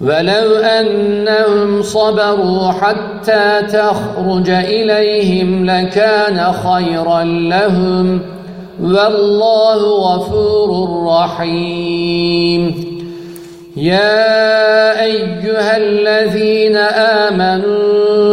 ولو أنهم صبروا حتى تخرج إليهم لكان خيرا لهم. والله غفور رحيم. يا أيها الذين آمنوا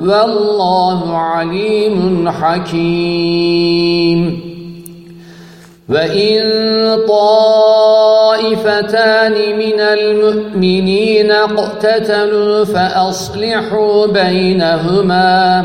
والله عليم حكيم. وإن طائفتان من المؤمنين اقتتلوا فأصلحوا بينهما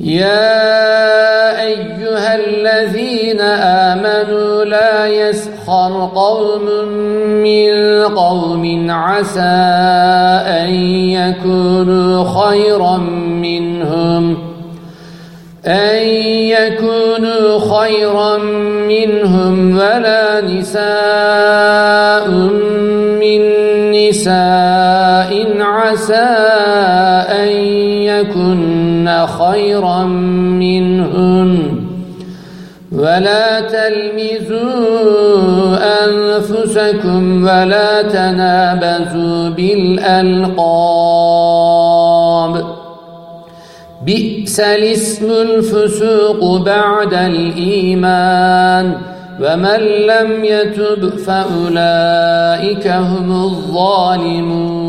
يا أيها الذين آمنوا لا يسخر قوم من قوم عسى أن يكونوا خيرا منهم أن يكونوا خيرا منهم ولا نساء من نساء عسى أن يكن خيرا منهن ولا تلمزوا أنفسكم ولا تنابزوا بالألقاب بئس الاسم الفسوق بعد الإيمان ومن لم يتب فأولئك هم الظالمون